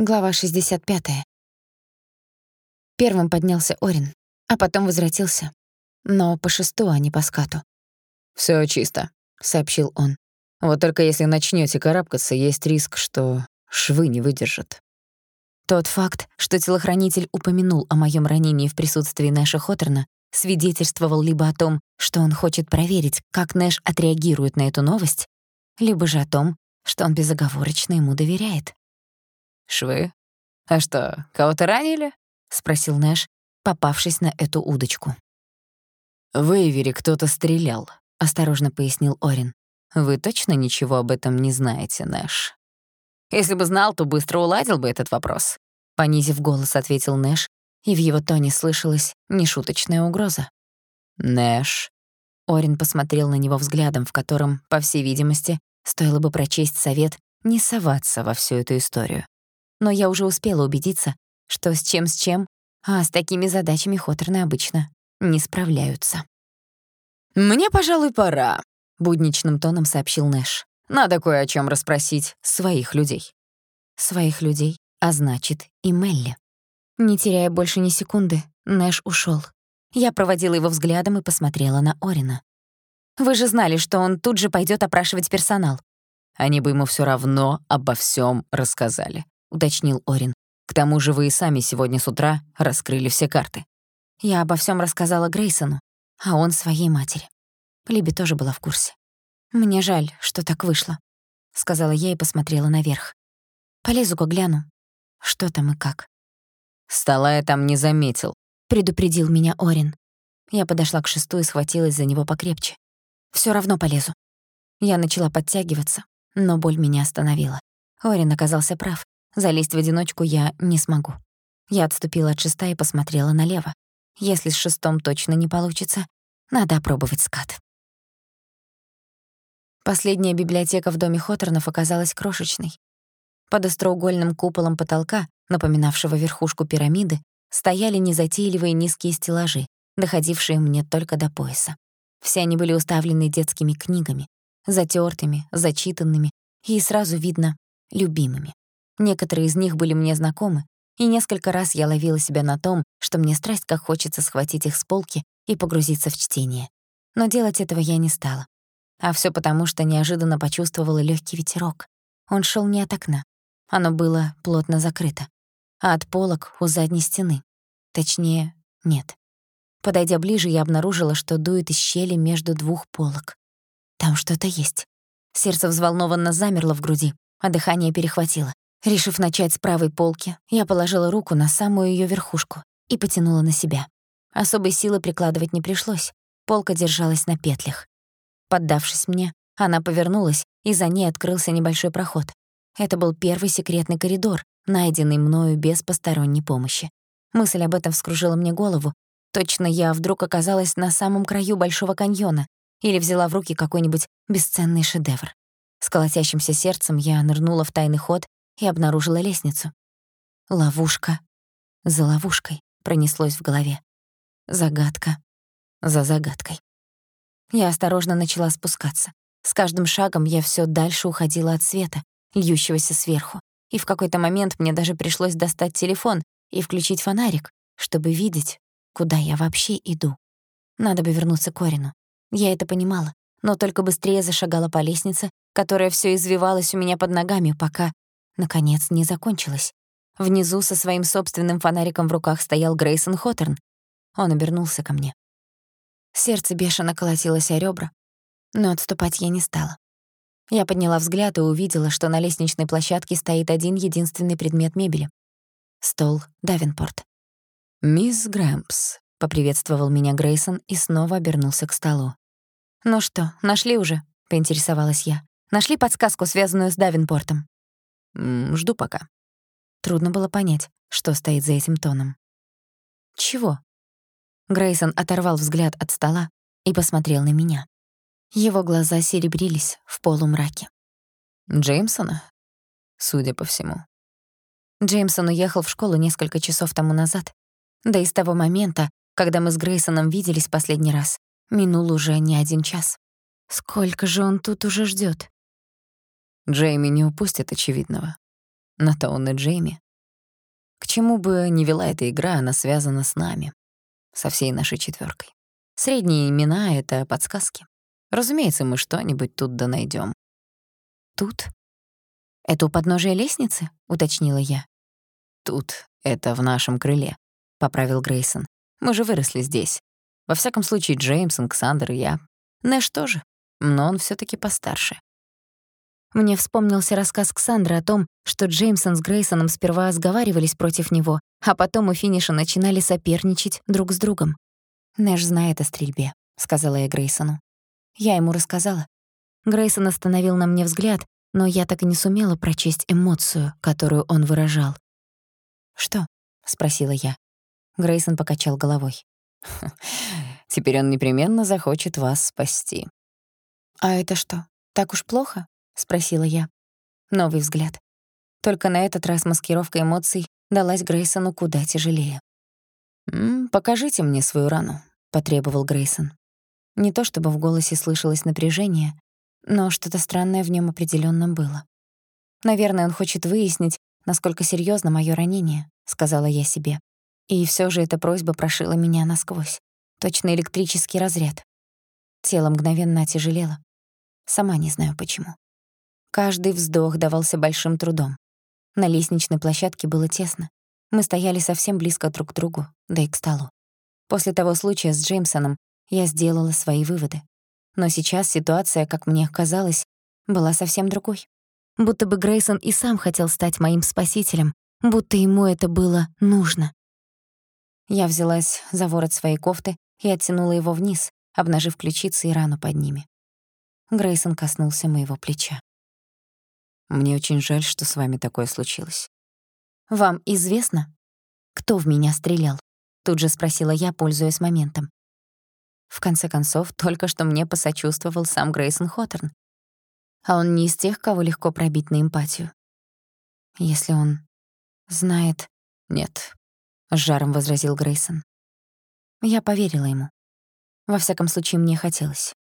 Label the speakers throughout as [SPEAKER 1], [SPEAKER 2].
[SPEAKER 1] Глава 65. Первым поднялся Орин, а потом возвратился. Но по шесту, а не по скату.
[SPEAKER 2] «Всё чисто», — сообщил он. «Вот только если начнёте карабкаться, есть риск, что швы не выдержат».
[SPEAKER 1] Тот факт, что телохранитель упомянул о моём ранении в присутствии Нэша Хоттерна, свидетельствовал либо о том, что он хочет проверить, как Нэш отреагирует на эту новость, либо же о том, что он безоговорочно ему доверяет.
[SPEAKER 2] «Швы? А что, кого-то ранили?» — спросил Нэш, попавшись на эту удочку. «В Эйвере кто-то стрелял», — осторожно пояснил Орин. «Вы точно ничего об этом не знаете, Нэш?» «Если бы знал, то быстро уладил бы этот вопрос», — понизив голос, ответил Нэш, и в его тоне слышалась нешуточная угроза. «Нэш». Орин посмотрел на него взглядом, в котором, по всей видимости, стоило бы прочесть совет не соваться во всю эту историю но я уже успела убедиться, что с чем с чем, а с такими задачами Хоторны обычно не справляются. «Мне, пожалуй, пора», — будничным тоном сообщил Нэш. «Надо кое о чем расспросить своих людей». «Своих людей, а значит, и Мелли». Не теряя больше ни секунды, Нэш ушел. Я проводила его взглядом и посмотрела на Орина. «Вы же знали, что он тут же пойдет опрашивать персонал». Они бы ему все равно обо всем рассказали. — уточнил Орин. «К тому же вы и сами сегодня с утра раскрыли все карты».
[SPEAKER 1] Я обо всем рассказала Грейсону, а он своей матери. Либи тоже была в курсе. «Мне жаль, что так вышло», — сказала я и посмотрела наверх. «Полезу-ка гляну, что там и как».
[SPEAKER 2] «Стола я там не заметил», —
[SPEAKER 1] предупредил меня Орин. Я подошла к шесту и схватилась за него покрепче. Всё равно полезу». Я начала подтягиваться, но боль меня остановила. Орин оказался прав. Залезть в одиночку я не смогу. Я отступила от шеста и посмотрела налево. Если с шестом точно не получится, надо опробовать скат. Последняя библиотека в доме Хоторнов оказалась крошечной. Под остроугольным куполом потолка, напоминавшего верхушку пирамиды, стояли незатейливые низкие стеллажи, доходившие мне только до пояса. Все они были уставлены детскими книгами, затертыми, зачитанными и, сразу видно, любимыми. Некоторые из них были мне знакомы, и несколько раз я ловила себя на том, что мне страсть как хочется схватить их с полки и погрузиться в чтение. Но делать этого я не стала. А всё потому, что неожиданно почувствовала лёгкий ветерок. Он шёл не от окна. Оно было плотно закрыто. А от полок у задней стены. Точнее, нет. Подойдя ближе, я обнаружила, что дует из щели между двух полок. Там что-то есть. Сердце взволнованно замерло в груди, а дыхание перехватило. Решив начать с правой полки, я положила руку на самую её верхушку и потянула на себя. Особой силы прикладывать не пришлось. Полка держалась на петлях. Поддавшись мне, она повернулась, и за ней открылся небольшой проход. Это был первый секретный коридор, найденный мною без посторонней помощи. Мысль об этом вскружила мне голову. Точно я вдруг оказалась на самом краю Большого каньона или взяла в руки какой-нибудь бесценный шедевр. С колотящимся сердцем я нырнула в тайный ход и обнаружила лестницу. Ловушка за ловушкой пронеслось в голове. Загадка за загадкой. Я осторожно начала спускаться. С каждым шагом я всё дальше уходила от света, льющегося сверху. И в какой-то момент мне даже пришлось достать телефон и включить фонарик, чтобы видеть, куда я вообще иду. Надо бы вернуться к Орину. Я это понимала, но только быстрее зашагала по лестнице, которая всё извивалась у меня под ногами, пока наконец, не закончилась. Внизу со своим собственным фонариком в руках стоял Грейсон Хоттерн. Он обернулся ко мне. Сердце бешено колотилось о ребра, но отступать я не стала. Я подняла взгляд и увидела, что на лестничной площадке стоит один единственный предмет мебели — стол Давинпорт.
[SPEAKER 2] «Мисс Грэмпс», — поприветствовал меня Грейсон и снова обернулся к столу.
[SPEAKER 1] «Ну что, нашли уже?» — поинтересовалась я. «Нашли подсказку, связанную с Давинпортом?»
[SPEAKER 2] Жду пока.
[SPEAKER 1] Трудно было понять, что стоит за этим тоном. Чего? Грейсон оторвал взгляд от стола и посмотрел на меня. Его глаза серебрились в полумраке.
[SPEAKER 2] Джеймсона? Судя по всему.
[SPEAKER 1] Джеймсон уехал в школу несколько часов тому назад. Да и с того момента, когда мы с Грейсоном виделись последний раз, минул уже не один час. Сколько же он тут уже ждёт?
[SPEAKER 2] Джейми не упустит очевидного. На то он и Джейми, чему бы ни вела эта игра, она связана с нами, со всей нашей четвёркой. Средние имена — это подсказки. Разумеется, мы что-нибудь тут да найдём.
[SPEAKER 1] Тут? Это у подножия лестницы? уточнила я.
[SPEAKER 2] Тут, это в нашем крыле, поправил Грейсон. Мы же выросли здесь. Во всяком случае, Джеймс, Александр и я. Нэш тоже, но он всё-таки постарше.
[SPEAKER 1] Мне вспомнился рассказ Ксандры о том, что Джеймсон с Грейсоном сперва сговаривались против него, а потом у финиша начинали соперничать друг с другом. «Нэш знает о стрельбе», — сказала я Грейсону. Я ему рассказала. Грейсон остановил на мне взгляд, но я так и не сумела прочесть эмоцию, которую он выражал. «Что?» — спросила я. Грейсон покачал головой.
[SPEAKER 2] «Теперь он непременно захочет вас спасти».
[SPEAKER 1] «А это что, так уж плохо?» — спросила я. Новый взгляд. Только на этот раз маскировка эмоций далась Грейсону куда тяжелее.
[SPEAKER 2] «М -м, «Покажите мне свою рану», — потребовал Грейсон.
[SPEAKER 1] Не то чтобы в голосе слышалось напряжение, но что-то странное в нем определенно было. «Наверное, он хочет выяснить, насколько серьезно мое ранение», — сказала я себе. И все же эта просьба прошила меня насквозь. Точно электрический разряд. Тело мгновенно отяжелело. Сама не знаю почему. Каждый вздох давался большим трудом. На лестничной площадке было тесно. Мы стояли совсем близко друг к другу, да и к столу. После того случая с Джеймсоном я сделала свои выводы. Но сейчас ситуация, как мне казалось, была совсем другой. Будто бы Грейсон и сам хотел стать моим спасителем, будто ему это было нужно. Я взялась за ворот своей кофты и оттянула его вниз, обнажив ключицы и рану под ними. Грейсон коснулся моего плеча.
[SPEAKER 2] Мне очень жаль, что с вами такое случилось.
[SPEAKER 1] Вам известно, кто в меня стрелял? Тут же спросила я, пользуясь моментом. В конце концов, только что мне посочувствовал сам Грейсон Хоттерн. А он не из тех, кого легко пробить на эмпатию. Если он знает...
[SPEAKER 2] Нет, — с жаром возразил Грейсон.
[SPEAKER 1] Я поверила ему. Во всяком случае, мне хотелось.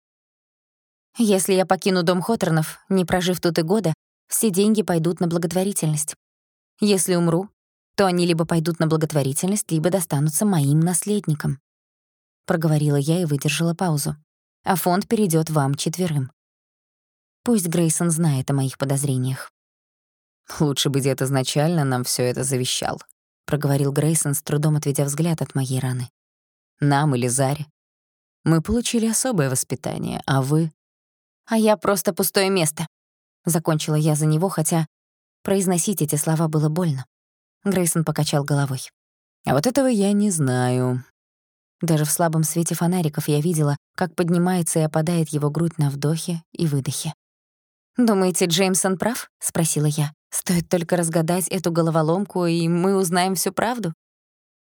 [SPEAKER 1] Если я покину дом Хоттернов, не прожив тут и года, все деньги пойдут на благотворительность. Если умру, то они либо пойдут на благотворительность, либо достанутся моим наследникам. Проговорила я и выдержала паузу. А фонд перейдет вам четверым. Пусть Грейсон знает о моих подозрениях.
[SPEAKER 2] «Лучше бы дед изначально нам все это завещал», — проговорил Грейсон, с трудом отведя взгляд от моей раны. «Нам или Заре. Мы получили особое воспитание, а вы...»
[SPEAKER 1] «А я просто пустое место», Закончила я за него, хотя произносить эти слова было больно. Грейсон покачал головой.
[SPEAKER 2] «А вот этого я не знаю».
[SPEAKER 1] Даже в слабом свете фонариков я видела, как поднимается и опадает его грудь на вдохе и выдохе. «Думаете, Джеймсон прав?» — спросила я. «Стоит только разгадать эту головоломку, и мы узнаем всю правду?»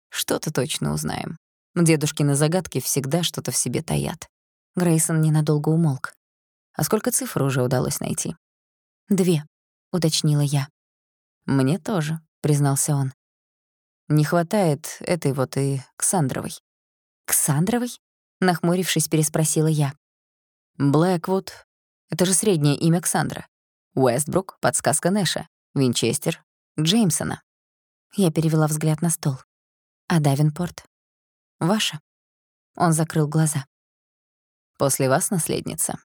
[SPEAKER 2] «Что-то точно узнаем. Дедушкины загадки всегда что-то в себе таят».
[SPEAKER 1] Грейсон ненадолго умолк.
[SPEAKER 2] «А сколько цифр уже удалось найти?»
[SPEAKER 1] «Две», — уточнила я.
[SPEAKER 2] «Мне тоже», — признался он. «Не хватает этой вот и Ксандровой».
[SPEAKER 1] «Ксандровой?» — нахмурившись, переспросила я.
[SPEAKER 2] «Блэквуд. Это же среднее имя Ксандра. Уэстбрук — подсказка Нэша. Винчестер — Джеймсона».
[SPEAKER 1] Я перевела взгляд на стол. «А Давинпорт?»
[SPEAKER 2] «Ваша».
[SPEAKER 1] Он закрыл глаза.
[SPEAKER 2] «После вас наследница.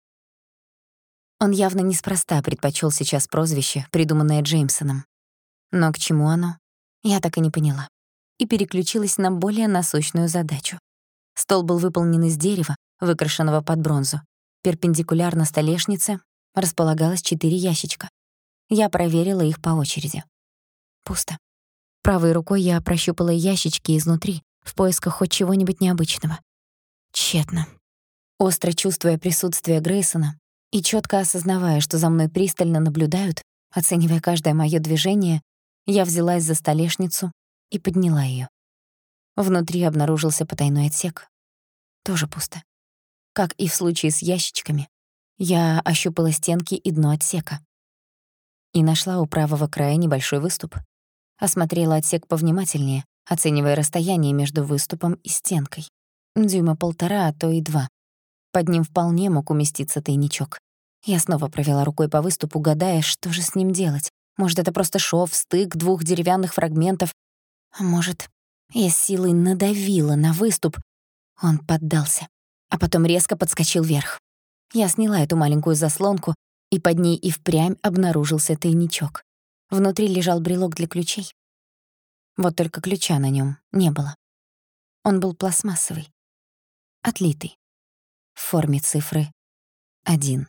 [SPEAKER 1] Он явно неспроста предпочел сейчас прозвище, придуманное Джеймсоном. Но к чему оно? Я так и не поняла. И переключилась на более насущную задачу. Стол был выполнен из дерева, выкрашенного под бронзу. Перпендикулярно столешнице располагалось четыре ящичка. Я проверила их по очереди. Пусто. Правой рукой я прощупала ящички изнутри, в поисках хоть чего-нибудь необычного. Тщетно. Остро чувствуя присутствие Грейсона, и четко осознавая, что за мной пристально наблюдают, оценивая каждое моё движение, я взялась за столешницу и подняла её. Внутри обнаружился потайной отсек. Тоже пусто. Как и в случае с ящичками, я ощупала стенки и дно отсека. И нашла у правого края небольшой выступ. Осмотрела отсек повнимательнее, оценивая расстояние между выступом и стенкой. Дюйма полтора, а то и два. Под ним вполне мог уместиться тайничок. Я снова провела рукой по выступу, гадая, что же с ним делать. Может, это просто шов, стык двух деревянных фрагментов. А может, я силой надавила на выступ. Он поддался, а потом резко подскочил вверх. Я сняла эту маленькую заслонку, и под ней и впрямь обнаружился тайничок. Внутри лежал брелок для ключей. Вот только ключа на нем не было. Он был пластмассовый, отлитый, в форме цифры один.